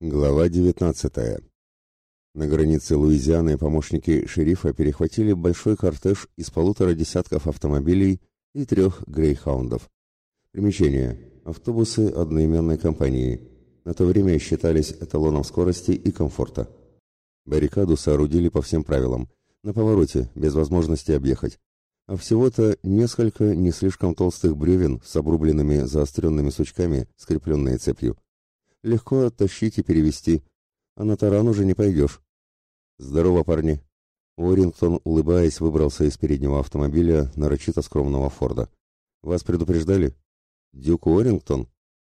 Глава 19. На границе Луизианы помощники шерифа перехватили большой кортеж из полутора десятков автомобилей и трех грейхаундов. Примечание. Автобусы одноименной компании. На то время считались эталоном скорости и комфорта. Баррикаду соорудили по всем правилам. На повороте, без возможности объехать. А всего-то несколько не слишком толстых бревен с обрубленными заостренными сучками, скрепленные цепью. Легко оттащить и перевести, а на таран уже не пойдешь. Здорово, парни. Уоррингтон, улыбаясь, выбрался из переднего автомобиля нарочито скромного Форда. Вас предупреждали? Дюк Уоррингтон?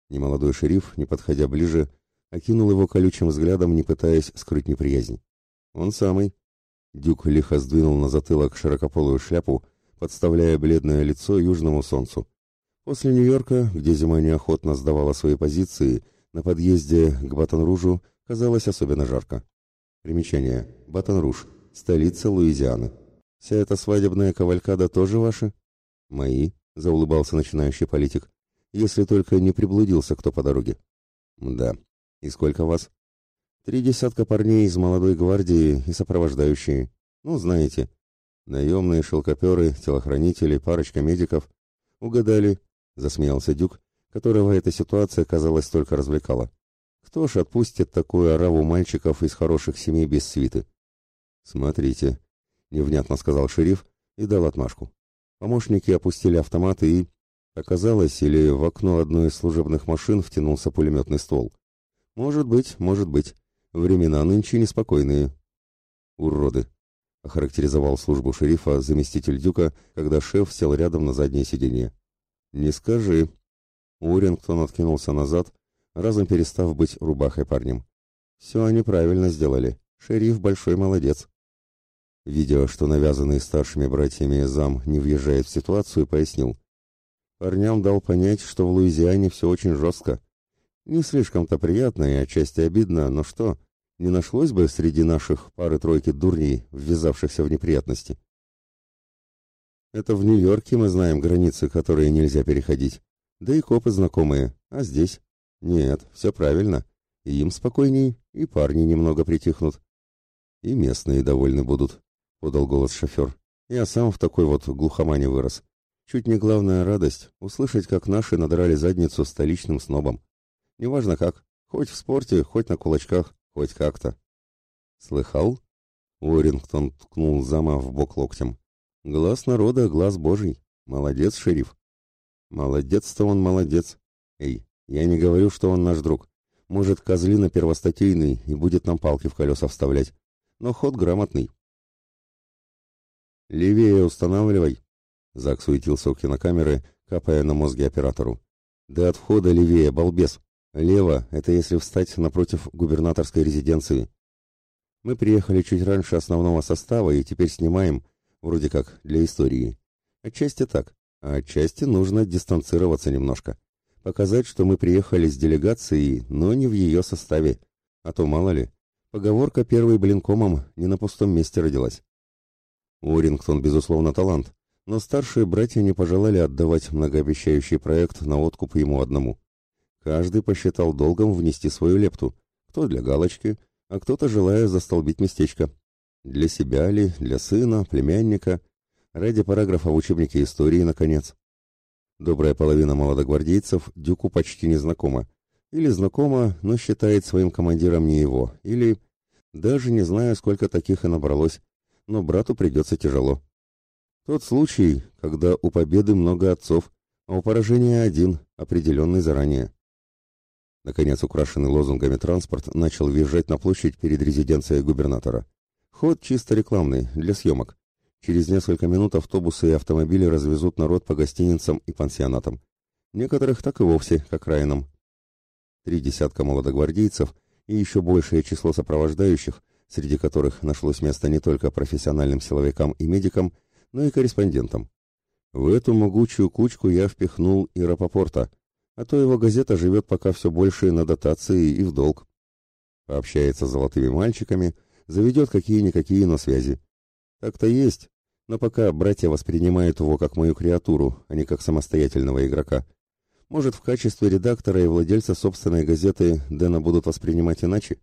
Немолодой шериф, не подходя ближе, окинул его колючим взглядом, не пытаясь скрыть неприязнь. Он самый. Дюк лихо сдвинул на затылок широкополую шляпу, подставляя бледное лицо южному солнцу. После Нью-Йорка, где зима неохотно сдавала свои позиции, на подъезде к Батон-Ружу казалось особенно жарко. Примечание. Батон-Руж. Столица Луизианы. Вся эта свадебная кавалькада тоже ваша? Мои, заулыбался начинающий политик. Если только не приблудился кто по дороге. Да. И сколько вас? Три десятка парней из молодой гвардии и сопровождающие. Ну, знаете. Наемные шелкоперы, телохранители, парочка медиков. Угадали, засмеялся Дюк которого эта ситуация, казалось, только развлекала. Кто ж отпустит такую ораву мальчиков из хороших семей без свиты? Смотрите, невнятно сказал шериф и дал отмашку. Помощники опустили автоматы и... Оказалось, или в окно одной из служебных машин втянулся пулеметный ствол. Может быть, может быть. Времена нынче неспокойные. Уроды, охарактеризовал службу шерифа заместитель Дюка, когда шеф сел рядом на заднее сиденье. Не скажи, Уоррингтон откинулся назад, разом перестав быть рубахой парнем. «Все они правильно сделали. Шериф большой молодец». Видя, что навязанный старшими братьями зам не въезжает в ситуацию, пояснил. Парням дал понять, что в Луизиане все очень жестко. Не слишком-то приятно и отчасти обидно, но что, не нашлось бы среди наших пары-тройки дурней, ввязавшихся в неприятности? Это в Нью-Йорке мы знаем границы, которые нельзя переходить. Да и копы знакомые. А здесь? Нет, все правильно. И им спокойней, и парни немного притихнут. И местные довольны будут, — подал голос шофер. Я сам в такой вот глухомане вырос. Чуть не главная радость — услышать, как наши надрали задницу столичным снобом. Неважно как, хоть в спорте, хоть на кулачках, хоть как-то. Слыхал? Уоррингтон ткнул зама в бок локтем. Глаз народа, глаз божий. Молодец, шериф. Молодец-то он молодец. Эй, я не говорю, что он наш друг. Может, козлина первостатейный и будет нам палки в колеса вставлять. Но ход грамотный. «Левее устанавливай!» Зак суетился у кинокамеры, капая на мозги оператору. «Да от входа левее, балбес! Лево — это если встать напротив губернаторской резиденции. Мы приехали чуть раньше основного состава и теперь снимаем, вроде как, для истории. Отчасти так а отчасти нужно дистанцироваться немножко. Показать, что мы приехали с делегацией, но не в ее составе. А то, мало ли, поговорка «первый блинкомом» не на пустом месте родилась. Уоррингтон, безусловно, талант, но старшие братья не пожелали отдавать многообещающий проект на откуп ему одному. Каждый посчитал долгом внести свою лепту, кто для галочки, а кто-то желая застолбить местечко. Для себя ли, для сына, племянника – Ради параграфа в учебнике истории, наконец. Добрая половина молодогвардейцев Дюку почти не знакома. Или знакома, но считает своим командиром не его. Или... Даже не знаю, сколько таких и набралось. Но брату придется тяжело. Тот случай, когда у победы много отцов, а у поражения один, определенный заранее. Наконец, украшенный лозунгами транспорт начал въезжать на площадь перед резиденцией губернатора. Ход чисто рекламный, для съемок. Через несколько минут автобусы и автомобили развезут народ по гостиницам и пансионатам. Некоторых так и вовсе, как районам. Три десятка молодогвардейцев и еще большее число сопровождающих, среди которых нашлось место не только профессиональным силовикам и медикам, но и корреспондентам. В эту могучую кучку я впихнул и Рапопорта, а то его газета живет пока все больше на дотации и в долг. Пообщается с золотыми мальчиками, заведет какие-никакие, но связи. Так-то есть, но пока братья воспринимают его как мою креатуру, а не как самостоятельного игрока. Может, в качестве редактора и владельца собственной газеты Дэна будут воспринимать иначе?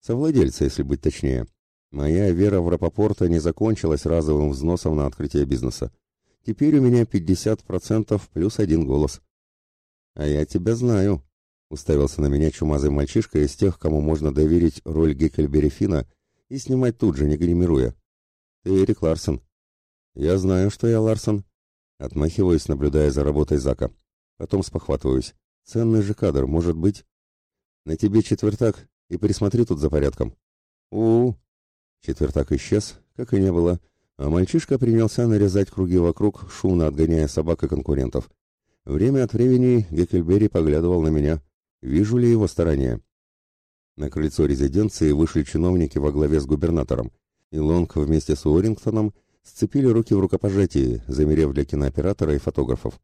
Совладельца, если быть точнее. Моя вера в Рапопорта не закончилась разовым взносом на открытие бизнеса. Теперь у меня 50% плюс один голос. А я тебя знаю, уставился на меня чумазый мальчишка из тех, кому можно доверить роль Геккельбери Фина и снимать тут же, не гримируя. Ты Эрик Ларсон. Я знаю, что я Ларсон. Отмахиваюсь, наблюдая за работой Зака. Потом спохватываюсь. Ценный же кадр, может быть. На тебе четвертак, и присмотри тут за порядком. У, -у, -у. Четвертак исчез, как и не было, а мальчишка принялся нарезать круги вокруг, шумно отгоняя собак и конкурентов. Время от времени Геккельбери поглядывал на меня. Вижу ли его старания? На крыльцо резиденции вышли чиновники во главе с губернатором, и Лонг вместе с Уоррингтоном сцепили руки в рукопожатии, замерев для кинооператора и фотографов.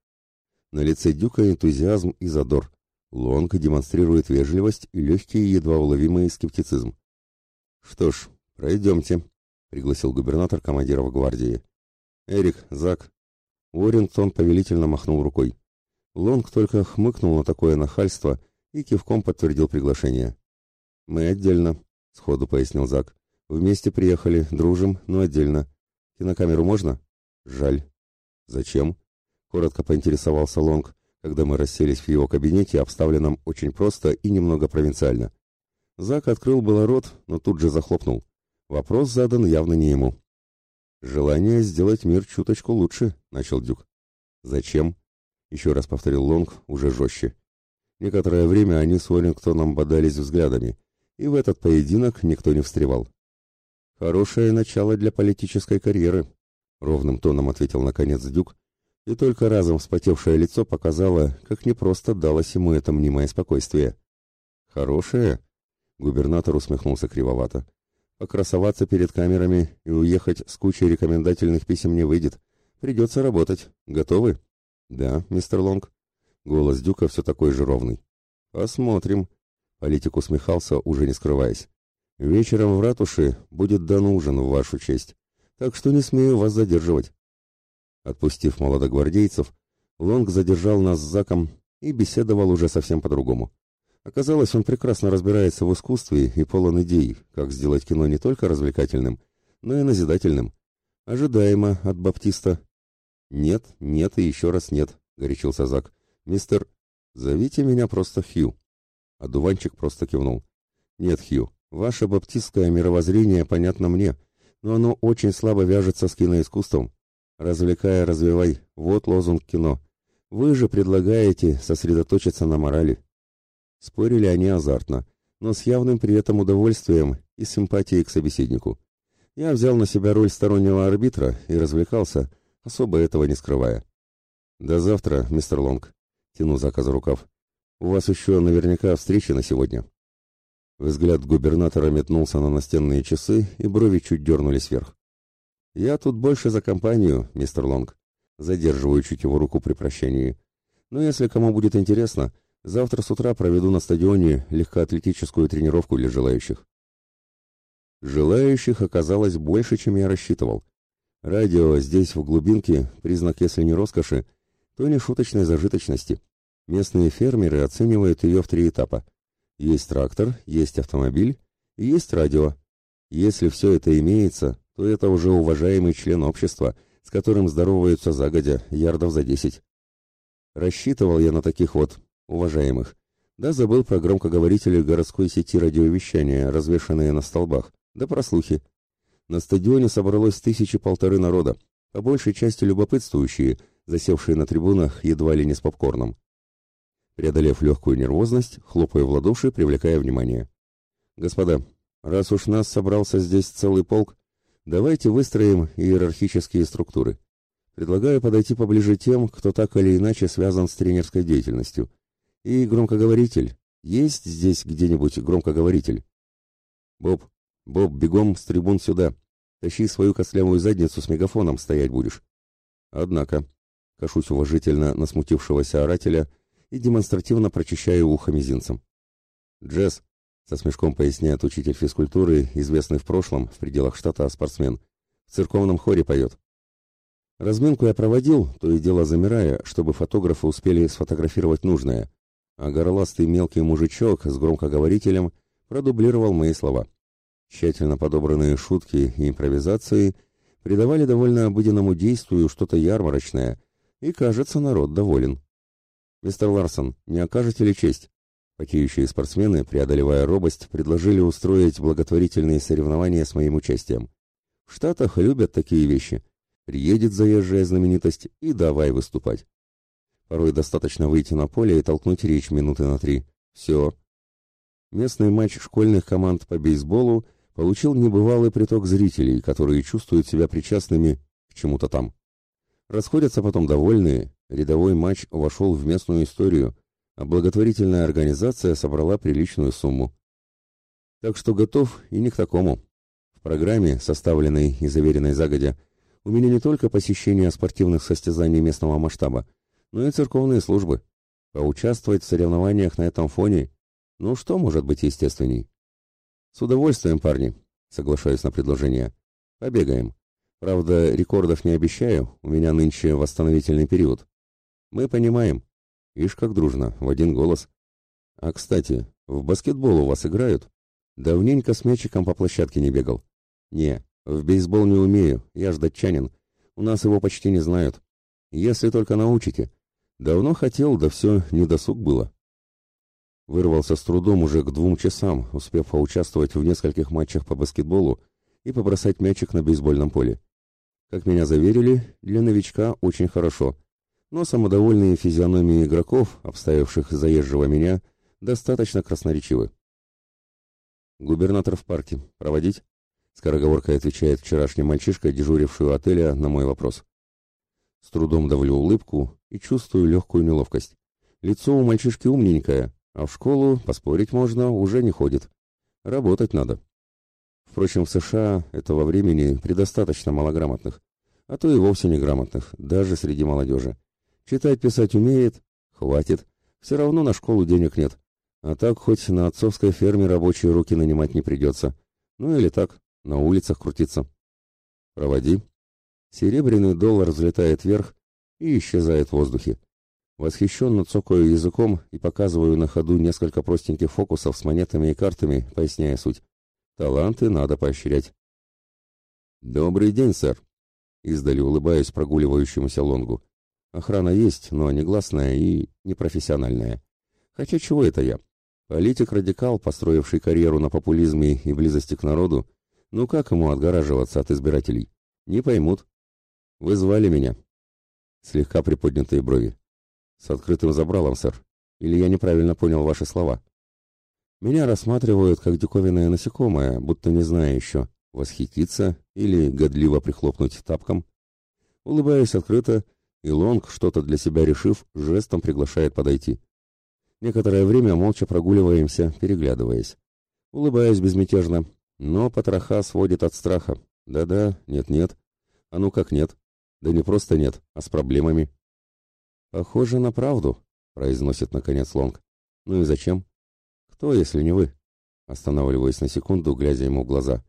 На лице Дюка энтузиазм и задор. Лонг демонстрирует вежливость и легкий, едва уловимый скептицизм. «Что ж, пройдемте», — пригласил губернатор командиров гвардии. «Эрик, Зак». Уоррингтон повелительно махнул рукой. Лонг только хмыкнул на такое нахальство и кивком подтвердил приглашение. «Мы отдельно», — сходу пояснил Зак. «Вместе приехали, дружим, но отдельно. Кинокамеру можно?» «Жаль». «Зачем?» коротко поинтересовался Лонг, когда мы расселись в его кабинете, обставленном очень просто и немного провинциально. Зак открыл было рот, но тут же захлопнул. Вопрос задан явно не ему. «Желание сделать мир чуточку лучше», — начал Дюк. «Зачем?» — еще раз повторил Лонг, уже жестче. Некоторое время они с Уоррингтоном бодались взглядами, и в этот поединок никто не встревал. «Хорошее начало для политической карьеры», — ровным тоном ответил наконец Дюк, и только разом вспотевшее лицо показало, как непросто далось ему это мнимое спокойствие. «Хорошее?» — губернатор усмехнулся кривовато. «Покрасоваться перед камерами и уехать с кучей рекомендательных писем не выйдет. Придется работать. Готовы?» «Да, мистер Лонг». Голос Дюка все такой же ровный. «Посмотрим». Политик усмехался, уже не скрываясь. «Вечером в ратуше будет дан ужин в вашу честь, так что не смею вас задерживать». Отпустив молодогвардейцев, Лонг задержал нас с Заком и беседовал уже совсем по-другому. Оказалось, он прекрасно разбирается в искусстве и полон идей, как сделать кино не только развлекательным, но и назидательным. Ожидаемо от Баптиста. «Нет, нет и еще раз нет», — горячился Зак. «Мистер, зовите меня просто Хью». А дуванчик просто кивнул. «Нет, Хью, ваше баптистское мировоззрение понятно мне, но оно очень слабо вяжется с киноискусством. Развлекая, развивай. Вот лозунг кино. Вы же предлагаете сосредоточиться на морали. Спорили они азартно, но с явным при этом удовольствием и симпатией к собеседнику. Я взял на себя роль стороннего арбитра и развлекался, особо этого не скрывая. До завтра, мистер Лонг. Тяну заказ рукав. У вас еще наверняка встречи на сегодня. Взгляд губернатора метнулся на настенные часы, и брови чуть дернулись вверх. «Я тут больше за компанию, мистер Лонг». Задерживаю чуть его руку при прощении. «Но если кому будет интересно, завтра с утра проведу на стадионе легкоатлетическую тренировку для желающих». Желающих оказалось больше, чем я рассчитывал. Радио здесь, в глубинке, признак, если не роскоши, то не шуточной зажиточности. Местные фермеры оценивают ее в три этапа. Есть трактор, есть автомобиль и есть радио. Если все это имеется, то это уже уважаемый член общества, с которым здороваются загодя, ярдов за десять. Рассчитывал я на таких вот, уважаемых. Да забыл про громкоговорители городской сети радиовещания, развешанные на столбах, да про слухи. На стадионе собралось тысячи полторы народа, по большей части любопытствующие, засевшие на трибунах едва ли не с попкорном. Преодолев легкую нервозность, хлопая в ладоши, привлекая внимание. «Господа, раз уж нас собрался здесь целый полк, Давайте выстроим иерархические структуры. Предлагаю подойти поближе тем, кто так или иначе связан с тренерской деятельностью. И громкоговоритель. Есть здесь где-нибудь громкоговоритель? Боб, Боб, бегом с трибун сюда. Тащи свою костлявую задницу с мегафоном, стоять будешь. Однако, кашусь уважительно на смутившегося орателя и демонстративно прочищаю ухо мизинцем. Джесс, со смешком поясняет учитель физкультуры, известный в прошлом, в пределах штата спортсмен. В церковном хоре поет. Разминку я проводил, то и дело замирая, чтобы фотографы успели сфотографировать нужное, а горластый мелкий мужичок с громкоговорителем продублировал мои слова. Тщательно подобранные шутки и импровизации придавали довольно обыденному действию что-то ярмарочное, и, кажется, народ доволен. «Мистер Ларсон, не окажете ли честь?» Потеющие спортсмены, преодолевая робость, предложили устроить благотворительные соревнования с моим участием. В Штатах любят такие вещи. Приедет заезжая знаменитость и давай выступать. Порой достаточно выйти на поле и толкнуть речь минуты на три. Все. Местный матч школьных команд по бейсболу получил небывалый приток зрителей, которые чувствуют себя причастными к чему-то там. Расходятся потом довольные, рядовой матч вошел в местную историю, а благотворительная организация собрала приличную сумму. Так что готов и не к такому. В программе, составленной и заверенной загодя, у меня не только посещение спортивных состязаний местного масштаба, но и церковные службы. Поучаствовать в соревнованиях на этом фоне, ну что может быть естественней? С удовольствием, парни, соглашаюсь на предложение. Побегаем. Правда, рекордов не обещаю, у меня нынче восстановительный период. Мы понимаем, Ишь, как дружно, в один голос. А, кстати, в баскетбол у вас играют? Давненько с мячиком по площадке не бегал. Не, в бейсбол не умею, я ж датчанин. У нас его почти не знают. Если только научите. Давно хотел, да все недосуг было. Вырвался с трудом уже к двум часам, успев поучаствовать в нескольких матчах по баскетболу и побросать мячик на бейсбольном поле. Как меня заверили, для новичка очень хорошо но самодовольные физиономии игроков, обставивших заезжего меня, достаточно красноречивы. «Губернатор в парке. Проводить?» Скороговоркой отвечает вчерашний мальчишка, дежуривший у отеля, на мой вопрос. С трудом давлю улыбку и чувствую легкую неловкость. Лицо у мальчишки умненькое, а в школу, поспорить можно, уже не ходит. Работать надо. Впрочем, в США этого времени предостаточно малограмотных, а то и вовсе неграмотных, даже среди молодежи. Читать, писать умеет? Хватит. Все равно на школу денег нет. А так хоть на отцовской ферме рабочие руки нанимать не придется. Ну или так, на улицах крутиться. Проводи. Серебряный доллар взлетает вверх и исчезает в воздухе. Восхищенно цокаю языком и показываю на ходу несколько простеньких фокусов с монетами и картами, поясняя суть. Таланты надо поощрять. «Добрый день, сэр!» Издали улыбаюсь прогуливающемуся лонгу. Охрана есть, но негласная и непрофессиональная. Хотя чего это я? Политик-радикал, построивший карьеру на популизме и близости к народу, ну как ему отгораживаться от избирателей? Не поймут. Вы звали меня. Слегка приподнятые брови. С открытым забралом, сэр. Или я неправильно понял ваши слова? Меня рассматривают как диковинное насекомое, будто не зная еще, восхититься или годливо прихлопнуть тапком. Улыбаюсь открыто и Лонг, что-то для себя решив, жестом приглашает подойти. Некоторое время молча прогуливаемся, переглядываясь. Улыбаюсь безмятежно, но потроха сводит от страха. Да-да, нет-нет. А ну как нет? Да не просто нет, а с проблемами. Похоже на правду, произносит наконец Лонг. Ну и зачем? Кто, если не вы? Останавливаясь на секунду, глядя ему в глаза.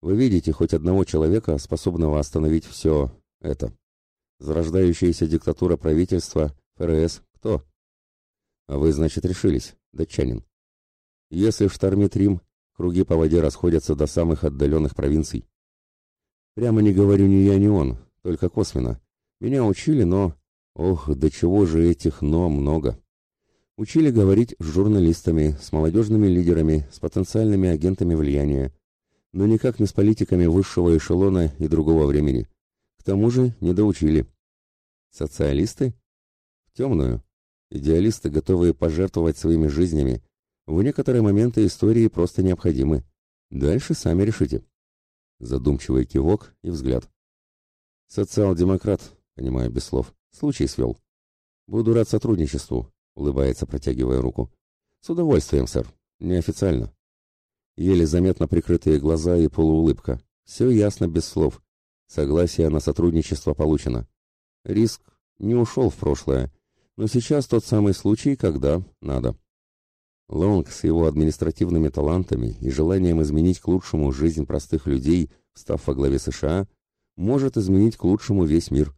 Вы видите хоть одного человека, способного остановить все это? Зарождающаяся диктатура правительства, ФРС, кто? А вы, значит, решились, датчанин. Если штормит Рим, круги по воде расходятся до самых отдаленных провинций. Прямо не говорю ни я, ни он, только косвенно. Меня учили, но... Ох, до чего же этих «но» много. Учили говорить с журналистами, с молодежными лидерами, с потенциальными агентами влияния, но никак не с политиками высшего эшелона и другого времени. К тому же не доучили. Социалисты? В темную. Идеалисты, готовые пожертвовать своими жизнями, в некоторые моменты истории просто необходимы. Дальше сами решите. Задумчивый кивок и взгляд. Социал-демократ, понимаю без слов, случай свел. Буду рад сотрудничеству, улыбается, протягивая руку. С удовольствием, сэр, неофициально. Еле заметно прикрытые глаза и полуулыбка. Все ясно без слов. Согласие на сотрудничество получено. Риск не ушел в прошлое, но сейчас тот самый случай, когда надо. Лонг с его административными талантами и желанием изменить к лучшему жизнь простых людей, став во главе США, может изменить к лучшему весь мир.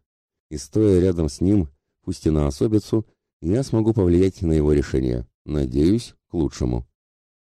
И стоя рядом с ним, пусть и на особицу, я смогу повлиять на его решение. Надеюсь, к лучшему.